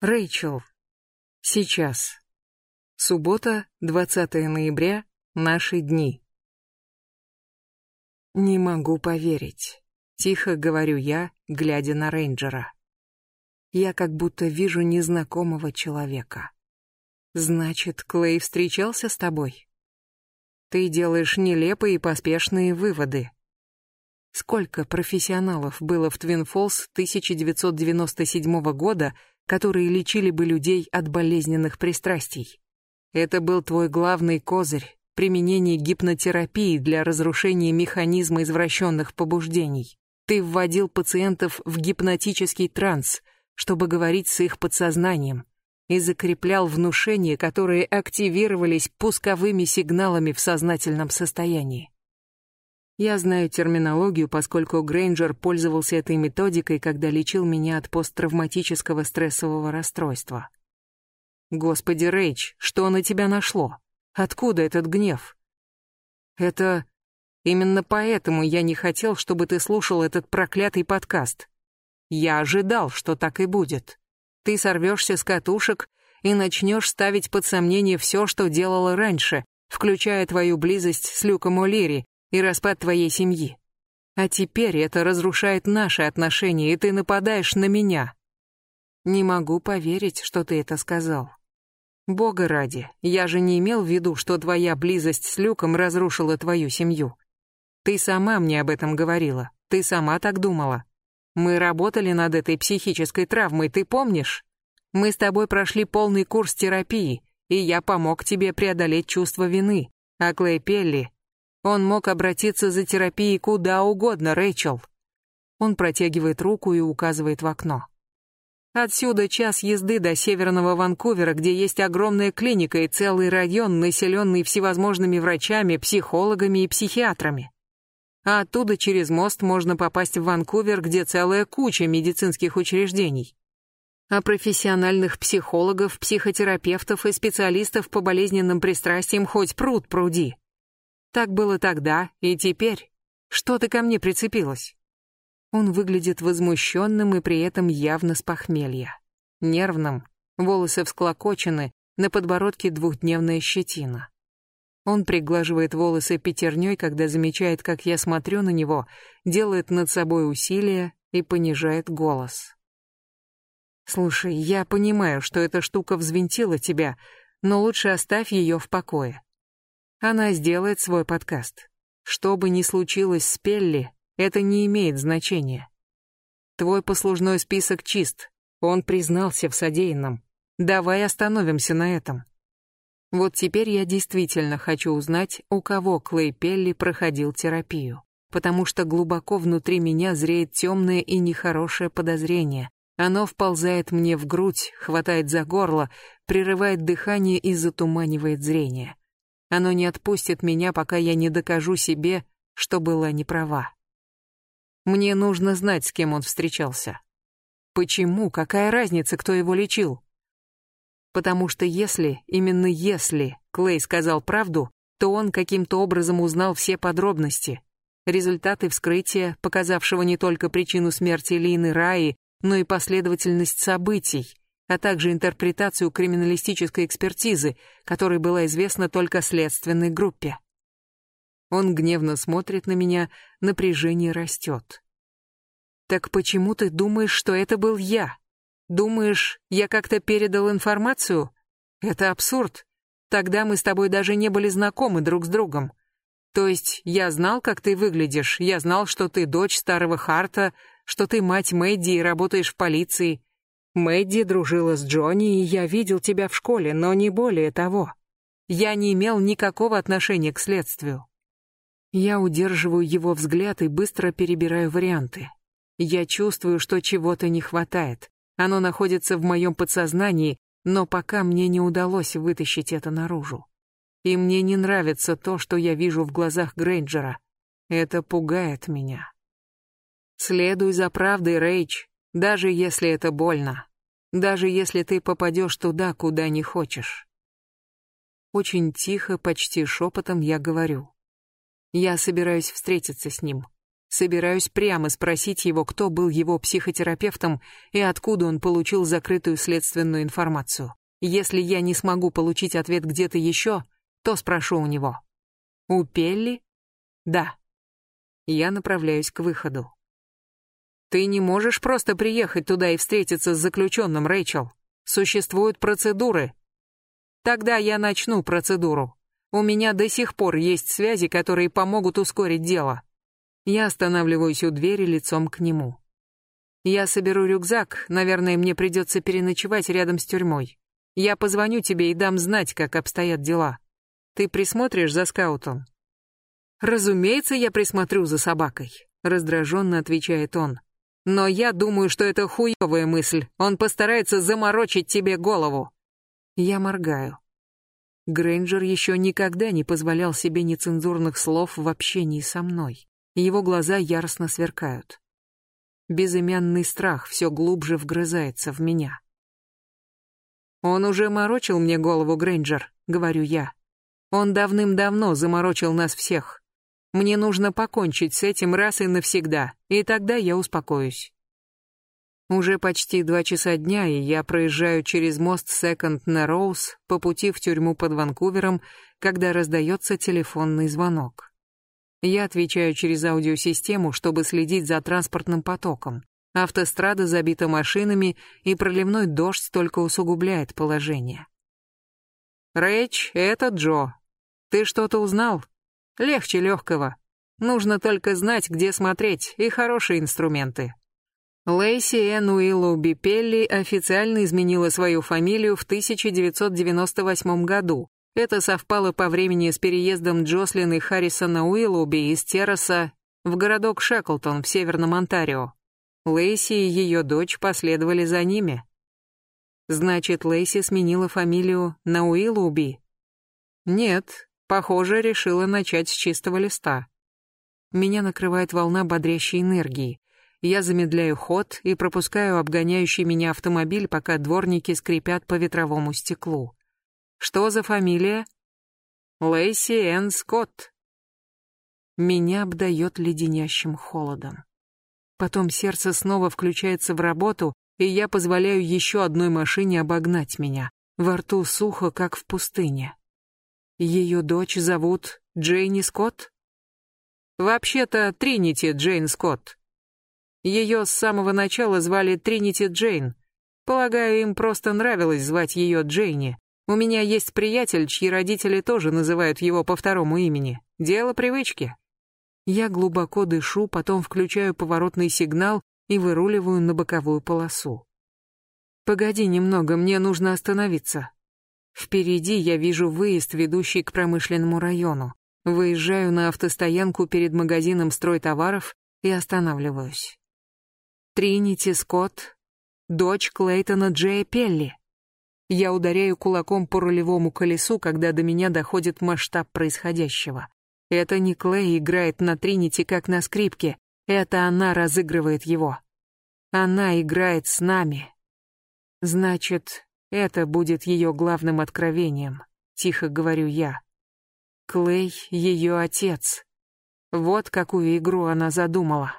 Рэйчел. Сейчас. Суббота, 20 ноября, наши дни. Не могу поверить. Тихо говорю я, глядя на рейнджера. Я как будто вижу незнакомого человека. Значит, Клей встречался с тобой? Ты делаешь нелепые и поспешные выводы. Сколько профессионалов было в Твин Фолс 1997 года, которые лечили бы людей от болезненных пристрастий? Это был твой главный козырь, применение гипнотерапии для разрушения механизма извращенных побуждений. Ты вводил пациентов в гипнотический транс, чтобы говорить с их подсознанием, и закреплял внушения, которые активировались пусковыми сигналами в сознательном состоянии. Я знаю терминологию, поскольку Грейнджер пользовался этой методикой, когда лечил меня от посттравматического стрессового расстройства. Господи, Рэйч, что на тебя нашло? Откуда этот гнев? Это... Именно поэтому я не хотел, чтобы ты слушал этот проклятый подкаст. Я ожидал, что так и будет. Ты сорвешься с катушек и начнешь ставить под сомнение все, что делала раньше, включая твою близость с Люком О'Лири и распад твоей семьи. А теперь это разрушает наши отношения, и ты нападаешь на меня. Не могу поверить, что ты это сказал. Бога ради, я же не имел в виду, что твоя близость с Люком разрушила твою семью. Ты сама мне об этом говорила, ты сама так думала. Мы работали над этой психической травмой, ты помнишь? Мы с тобой прошли полный курс терапии, и я помог тебе преодолеть чувство вины. А Клей Пелли, он мог обратиться за терапией куда угодно, Рэйчел. Он протягивает руку и указывает в окно. Отсюда час езды до северного Ванкувера, где есть огромная клиника и целый район, населенный всевозможными врачами, психологами и психиатрами. А оттуда через мост можно попасть в Ванкувер, где целая куча медицинских учреждений. А профессиональных психологов, психотерапевтов и специалистов по болезненным пристрастиям хоть пруд пруди. Так было тогда и теперь. Что ты ко мне прицепилась? Он выглядит возмущенным и при этом явно с похмелья. Нервным, волосы всклокочены, на подбородке двухдневная щетина. Он приглаживает волосы пятерней, когда замечает, как я смотрю на него, делает над собой усилия и понижает голос. «Слушай, я понимаю, что эта штука взвинтила тебя, но лучше оставь ее в покое. Она сделает свой подкаст. Что бы ни случилось с Пелли, это не имеет значения. Твой послужной список чист. Он признался в содеянном. Давай остановимся на этом. Вот теперь я действительно хочу узнать, у кого Клей Пелли проходил терапию. Потому что глубоко внутри меня зреет темное и нехорошее подозрение. Оно вползает мне в грудь, хватает за горло, прерывает дыхание и затуманивает зрение. Оно не отпустит меня, пока я не докажу себе, что была неправа. Мне нужно знать, с кем он встречался. Почему? Какая разница, кто его лечил? Потому что если, именно если, Клей сказал правду, то он каким-то образом узнал все подробности. Результаты вскрытия, показавшего не только причину смерти Лины Раи, но и последовательность событий, а также интерпретацию криминалистической экспертизы, которая была известна только следственной группе. Он гневно смотрит на меня, напряжение растет. Так почему ты думаешь, что это был я? Думаешь, я как-то передал информацию? Это абсурд. Тогда мы с тобой даже не были знакомы друг с другом. То есть я знал, как ты выглядишь, я знал, что ты дочь старого Харта, что ты мать Мэдди и работаешь в полиции. Мэдди дружила с Джонни, и я видел тебя в школе, но не более того. Я не имел никакого отношения к следствию. Я удерживаю его взгляд и быстро перебираю варианты. Я чувствую, что чего-то не хватает. Оно находится в моем подсознании, но пока мне не удалось вытащить это наружу. И мне не нравится то, что я вижу в глазах Грейнджера. Это пугает меня. Следуй за правдой, Рейч, даже если это больно. Даже если ты попадешь туда, куда не хочешь. Очень тихо, почти шепотом я говорю. Я собираюсь встретиться с ним. Собираюсь прямо спросить его, кто был его психотерапевтом и откуда он получил закрытую следственную информацию. Если я не смогу получить ответ где-то еще, то спрошу у него. У Пелли? Да. Я направляюсь к выходу. Ты не можешь просто приехать туда и встретиться с заключенным, Рэйчел. Существуют процедуры. Тогда я начну процедуру. У меня до сих пор есть связи, которые помогут ускорить дело. Я останавливаюсь у двери лицом к нему. Я соберу рюкзак, наверное, мне придется переночевать рядом с тюрьмой. Я позвоню тебе и дам знать, как обстоят дела. Ты присмотришь за скаутом? Разумеется, я присмотрю за собакой, раздраженно отвечает он. Но я думаю, что это хуевая мысль. Он постарается заморочить тебе голову. Я моргаю. Грейнджер еще никогда не позволял себе нецензурных слов в общении со мной. Его глаза яростно сверкают. Безымянный страх все глубже вгрызается в меня. «Он уже морочил мне голову, Грейнджер», — говорю я. «Он давным-давно заморочил нас всех. Мне нужно покончить с этим раз и навсегда, и тогда я успокоюсь». Уже почти два часа дня, и я проезжаю через мост Секонд на Роуз по пути в тюрьму под Ванкувером, когда раздается телефонный звонок. Я отвечаю через аудиосистему, чтобы следить за транспортным потоком. Автострада забита машинами, и проливной дождь только усугубляет положение. «Рэйч, это Джо. Ты что-то узнал? Легче легкого. Нужно только знать, где смотреть, и хорошие инструменты». Лейси Энн Уиллоуби Пелли официально изменила свою фамилию в 1998 году, это совпало по времени с переездом Джослин и Харрисона Уиллоуби из Терраса в городок Шеклтон в Северном Онтарио. Лейси и ее дочь последовали за ними. Значит, Лейси сменила фамилию на Уиллоуби? Нет, похоже, решила начать с чистого листа. Меня накрывает волна бодрящей энергии. Я замедляю ход и пропускаю обгоняющий меня автомобиль, пока дворники скрипят по ветровому стеклу. Что за фамилия? Лейси Энн Скотт. Меня обдает леденящим холодом. Потом сердце снова включается в работу, и я позволяю еще одной машине обогнать меня. Во рту сухо, как в пустыне. Ее дочь зовут Джейни Скотт? Вообще-то Тринити Джейн Скотт. Ее с самого начала звали Тринити Джейн. Полагаю, им просто нравилось звать ее Джейни. У меня есть приятель, чьи родители тоже называют его по второму имени. Дело привычки. Я глубоко дышу, потом включаю поворотный сигнал и выруливаю на боковую полосу. Погоди немного, мне нужно остановиться. Впереди я вижу выезд, ведущий к промышленному району. Выезжаю на автостоянку перед магазином стройтоваров и останавливаюсь. Тринити Скотт, дочь Клейтона Джея Пелли. Я ударяю кулаком по рулевому колесу, когда до меня доходит масштаб происходящего. Это не Клей играет на Тринити как на скрипке, это она разыгрывает его. Она играет с нами. Значит, это будет ее главным откровением, тихо говорю я. Клей — ее отец. Вот какую игру она задумала.